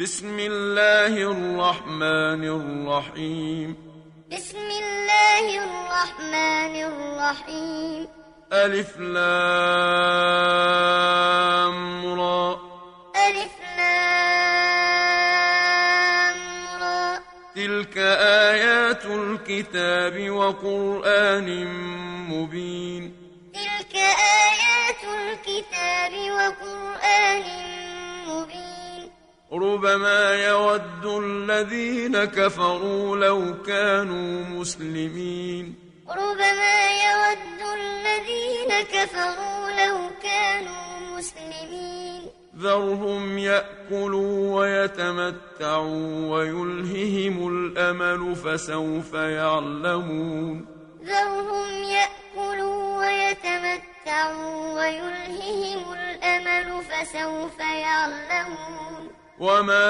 بسم الله الرحمن الرحيم. بسم الله الرحمن الرحيم. ألف لام را. ألف لام را. تلك آيات الكتاب وقرآن مبين. ربما يود الذين كفروا لو كانوا مسلمين. ربما يود الذين كفروا لو كانوا مسلمين. ذرهم يأكلوا ويتمتعوا ويلههم الأمل فسوف يعلمون. ذرهم يأكلوا ويتمتعوا ويلههم الأمل فسوف يعلمون. وما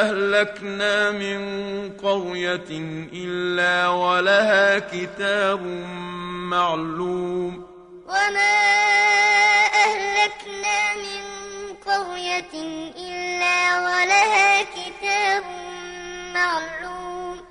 أهلكنا من قرية إلا ولها كتاب معلوم وما أهلكنا من قرية إلا ولها كتاب معلوم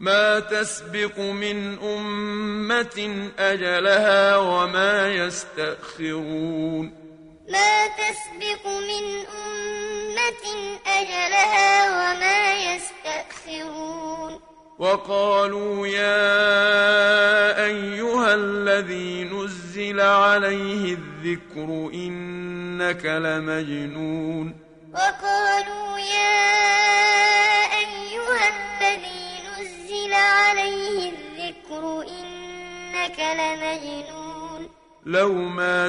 ما تسبق من أمة أجلها وما يستأخرون ما تسبق من أمة أجلها وما يستأخرون. وقالوا يا أيها الذي نزل عليه الذكر إنك لمجنون. وقالوا يا أيها الذي نزل عليه الذكر إنك لمجنون. لو ما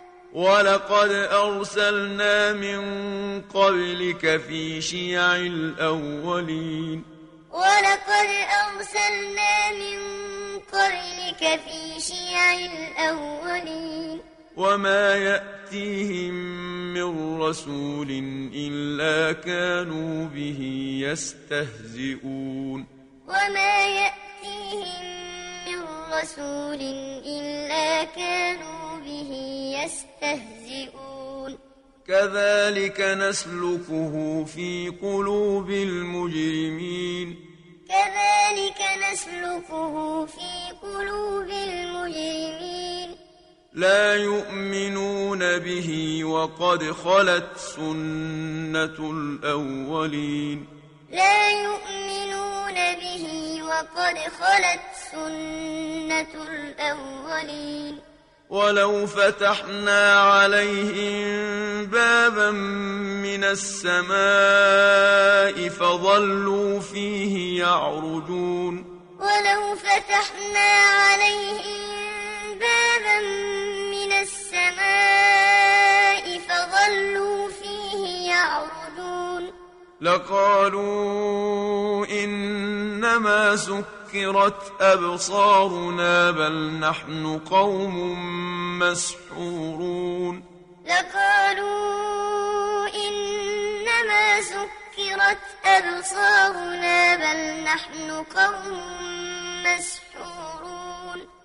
ولقد أرسلنا من قبلك في شيع الأولين. ولقد أرسلنا من قبلك في شيع الأولين. وما يأتيهم من رسول إلا كانوا به يستهزئون. وما يأتيهم من رسول إلا كانوا به يستهزئون. كذلك نسلكه في قلوب المجرمين. كذلك نسلكه في قلوب المجرمين. لا يؤمنون به وقد خلت سنة الأولين. لا يؤمنون به وقد خلت سنة الأولين. ولو فتحنا عليهم بابا من السماء فظلوا فيه يعرجون. ولو فتحنا عليهم بابا من السماء فظلوا فيه يعرجون. لقالوا إنما سكرت أبصارنا بل نحن قوم مسحورون. لقالوا إنما سكرت أبصارنا بل نحن قوم مسحورون.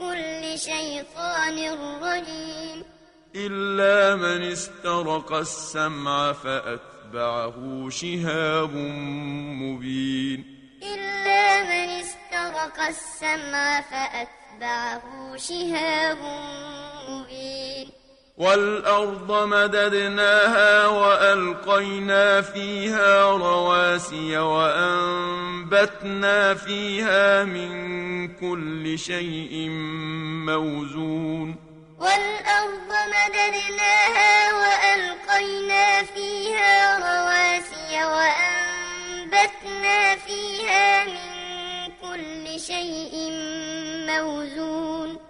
كل شيطان رجيم. إلا من استرق السمع فأتبعه شهاب مبين. إلا من استرق السمع فأتبعه شهاب مبين والأرض مددناها وألقينا فيها رواسي وأنبتنا فيها من كل شيء موزون. والأرض مددناها وألقينا فيها رواسي وأنبتنا فيها من كل شيء موزون.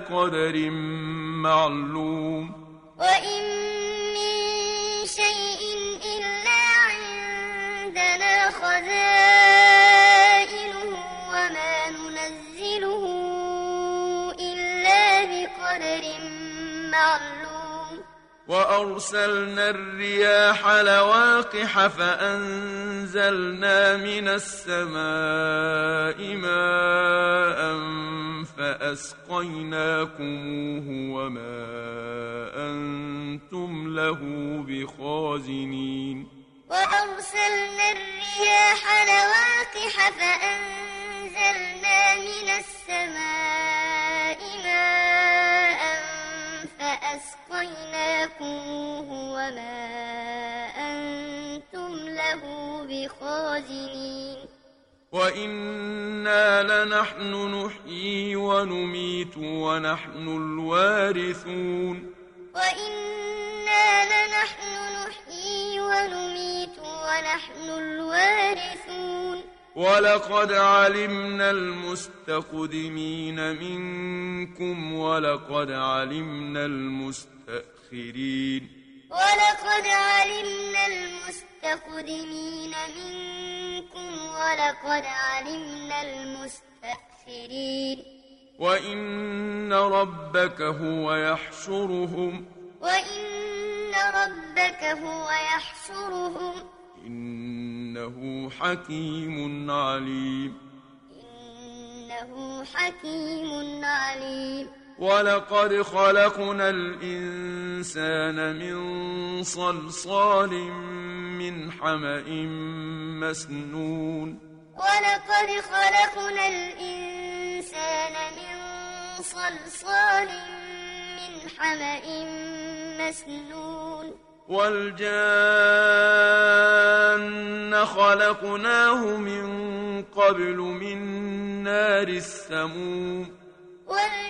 بقدر معلوم وإن من شيء إلا عندنا خزائنه وما ننزله إلا بقدر معلوم وأرسلنا الرياح لواقح فأنزلنا من السماء ماء فأسقيناكموه وما أنتم له بخازنين. وأرسلنا الرياح لواقح فأنزلنا من السماء ماء فأسقيناكموه وما أنتم له بخازنين. وإنا لنحن نحيي ونميت ونحن الوارثون وإنا لنحن نحيي ونميت ونحن الوارثون ولقد علمنا المستقدمين منكم ولقد علمنا المستأخرين ولقد علمنا المستقدمين منكم ولقد علمنا المستأخرين. وإن ربك هو يحشرهم. وإن ربك هو يحشرهم. إنه حكيم عليم. إنه حكيم عليم. ولقد خلقنا الإنسان من صلصال من حمأ مسنون. ولقد خلقنا الإنسان من صلصال من حمأ مسنون. والجان خلقناه من قبل من نار السموم. والجان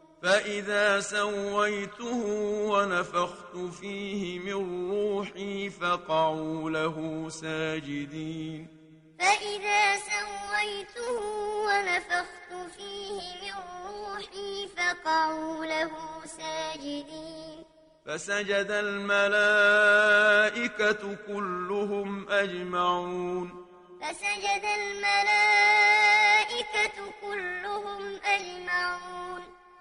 فإذا سويته ونفخت فيه من روحي فقعوا له ساجدين فإذا سويته ونفخت فيه من روحي فقعوا له ساجدين فسجد الملائكة كلهم أجمعون فسجد الملائكة كلهم أجمعون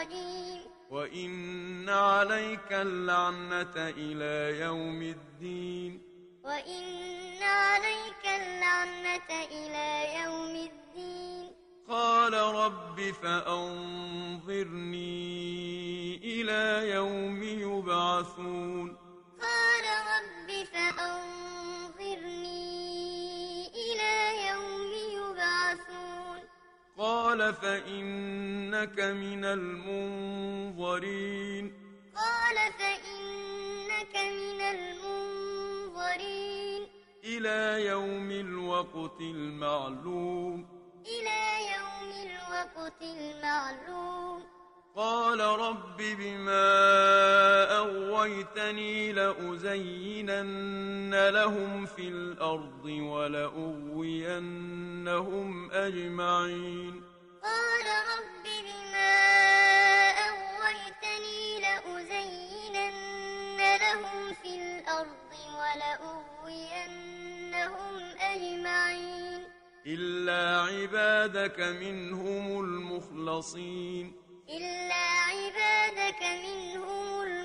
رجيم وإن عليك اللعنة إلى يوم الدين. وإن عليك اللعنة إلى يوم الدين. قال رب فأنظرني إلى يوم يبعثون. قال رب فأنظرني قال فإنك من المنظرين. قال فإنك من المنظرين. إلى يوم الوقت المعلوم. إلى يوم الوقت المعلوم. قال رب بما أغويتني لأزينن لهم في الأرض ولأغوينهم أجمعين. قال رب بما أغويتني لأزينن لهم في الأرض ولأغوينهم أجمعين. إلا عبادك منهم المخلصين. إلا عبادك منهم المخلصين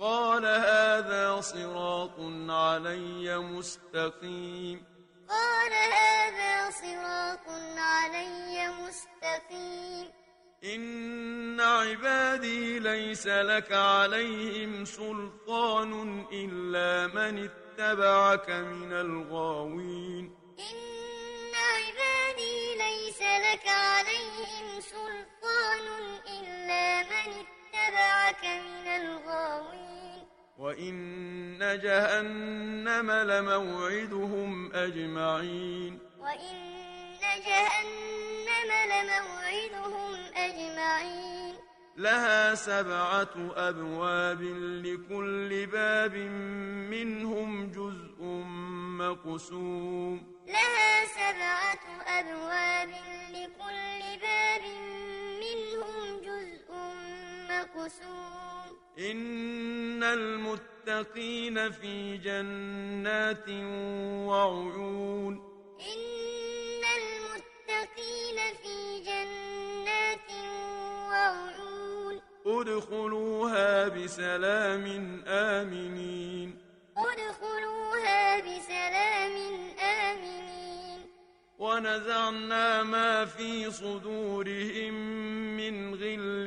قال هذا صراط علي مستقيم. قال هذا صراط علي مستقيم. إن عبادي ليس لك عليهم سلطان إلا من اتبعك من الغاوين. إن عبادي ليس لك عليهم سلطان إلا من اتبعك من الغاوين. وإن جهنم لموعدهم أجمعين. وإن جهنم لموعدهم أجمعين. لها سبعة أبواب لكل باب منهم جزء مقسوم. لها سبعة أبواب لكل باب منهم مقسوم إن المتقين في جنات وعيون. إن المتقين في جنات وعيون. ادخلوها بسلام آمنين. ادخلوها بسلام آمنين. ونزعنا ما في صدورهم من غل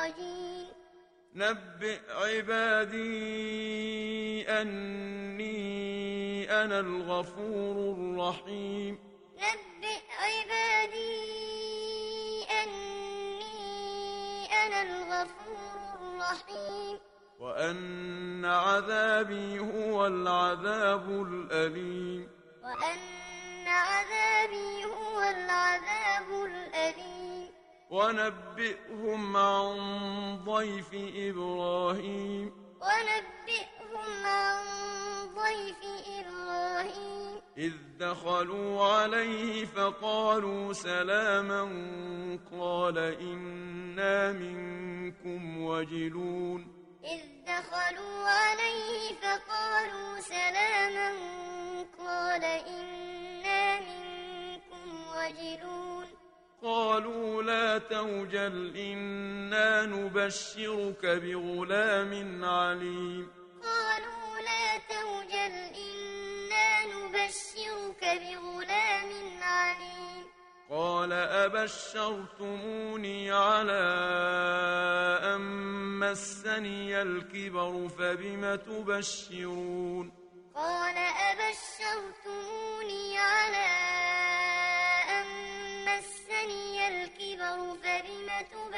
بمخرجين نبئ عبادي أني أنا الغفور الرحيم. نبئ عبادي أني أنا الغفور الرحيم. وأن عذابي هو العذاب الأليم. وأن عذابي هو العذاب الأليم. ونبئهم عن ضيف إبراهيم. ونبئهم عن ضيف إبراهيم. إذ دخلوا عليه فقالوا سلاما قال إنا منكم وجلون. إذ دخلوا عليه فقالوا سلاما قال إنا منكم وجلون. قالوا لا توجل إنا نبشرك بغلام عليم. قالوا لا توجل إنا نبشرك بغلام عليم. قال أبشرتموني على أن مسني الكبر فبم تبشرون؟ قال أبشرتموني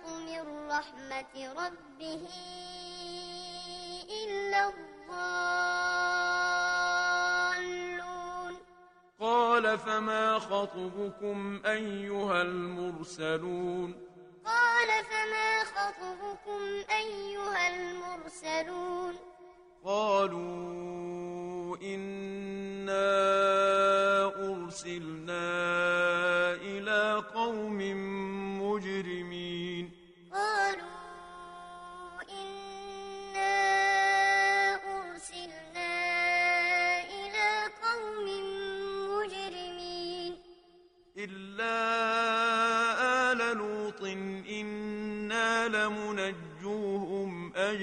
يقنط من رحمة ربه إلا الضالون. قال فما خطبكم أيها المرسلون؟ قال فما خطبكم أيها المرسلون؟ قالوا إنا أرسلنا إلى قوم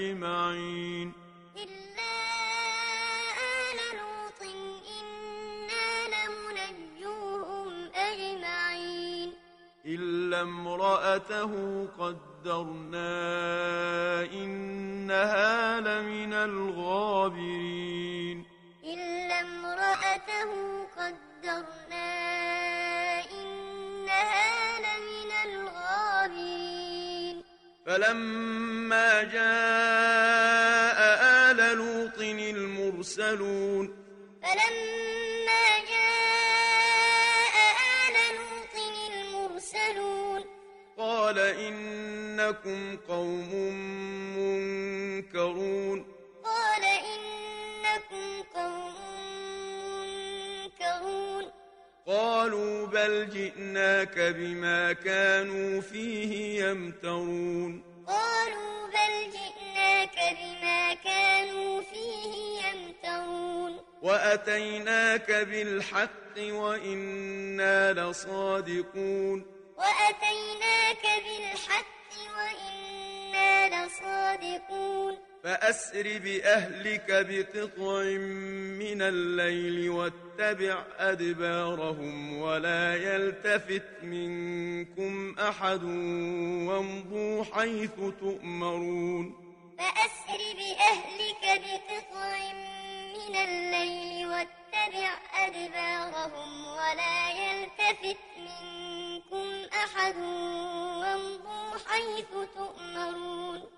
أجمعين. إلا آل لوط إنا لمنجوهم أجمعين. إلا امرأته قدرنا إنها لمن الغابرين. فلما جاء آل لوط المرسلون. فلما جاء آل لوط المرسلون. قال إنكم قوم منكرون. قالوا بل جئناك بما كانوا فيه يمترون. قالوا بل جئناك بما كانوا فيه يمترون. وأتيناك بالحق وإنا لصادقون. وأتيناك بالحق وإنا لصادقون. فأسر بأهلك بقطع من الليل واتبع أدبارهم ولا يلتفت منكم أحد وامضوا حيث تؤمرون. فأسر بأهلك بقطع من الليل واتبع أدبارهم ولا يلتفت منكم أحد وامضوا حيث تؤمرون.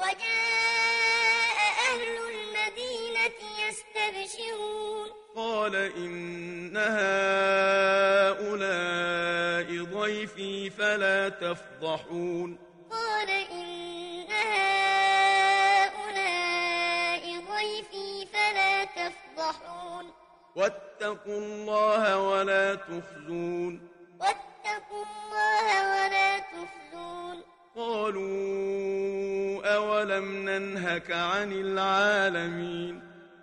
وجاء أهل المدينة يستبشرون. قال إن هؤلاء ضيفي فلا تفضحون. قال إن هؤلاء ضيفي فلا تفضحون. واتقوا الله ولا تخزون. واتقوا الله ولا تخزون. قالوا أولم ننهك عن العالمين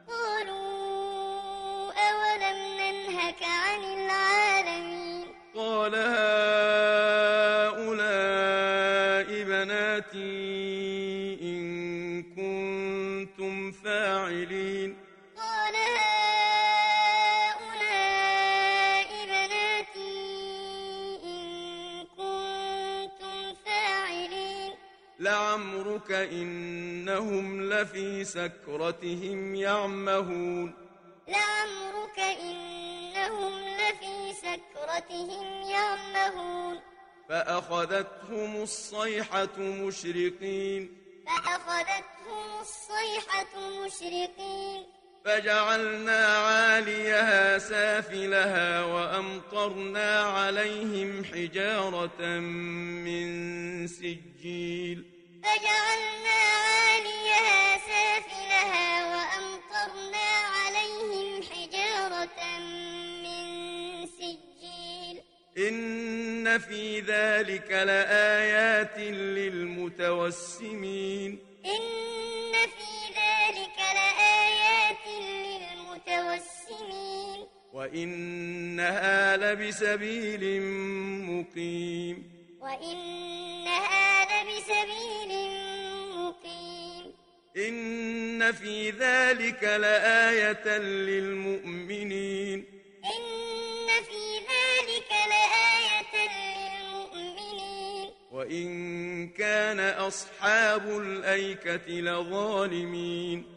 قالوا أولم ننهك عن العالمين قال لعمرك إنهم لفي سكرتهم يعمهون. لعمرك إنهم لفي سكرتهم يعمهون. فأخذتهم الصيحة مشرقين. فأخذتهم الصيحة مشرقين. فجعلنا عاليها سافلها وأمطرنا عليهم حجارة من سجيل. فجعلنا عاليها سافلها وأمطرنا عليهم حجارة من سجيل. إن في ذلك لآيات للمتوسمين. إن وإنها لبسبيل مقيم. وإنها لبسبيل مقيم. إن في ذلك لآية للمؤمنين. إن في ذلك لآية للمؤمنين. وإن كان أصحاب الأيكة لظالمين.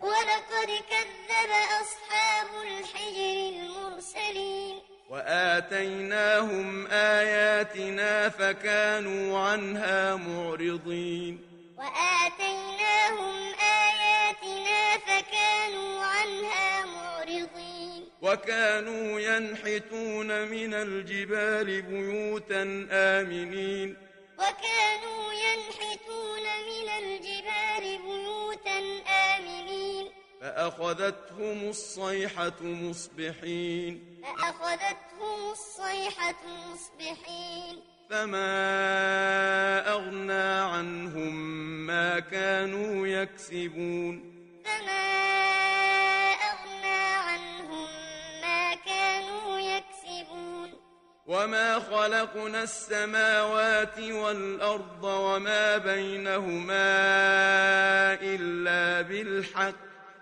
ولقد كذب أصحاب الحجر المرسلين. وآتيناهم آياتنا فكانوا عنها معرضين. وآتيناهم آياتنا فكانوا عنها معرضين. وكانوا ينحتون من الجبال بيوتا آمنين. وكانوا ينحتون من الجبال بيوتا فأخذتهم الصيحة مصبحين فأخذتهم الصيحة مصبحين فما أغنى عنهم ما كانوا يكسبون فما أغنى عنهم ما كانوا يكسبون وما خلقنا السماوات والأرض وما بينهما إلا بالحق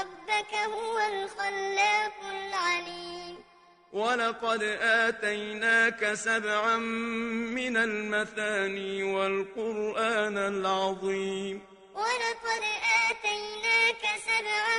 ربك هو الخلاق العليم. ولقد آتيناك سبعا من المثاني والقرآن العظيم. ولقد آتيناك سبعا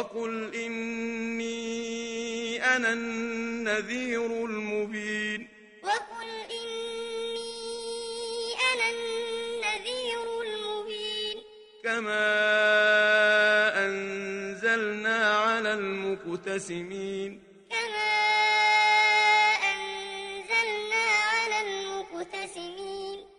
وقل إني أنا النذير المبين. وقل إني أنا النذير المبين. كما أنزلنا على المقتسمين.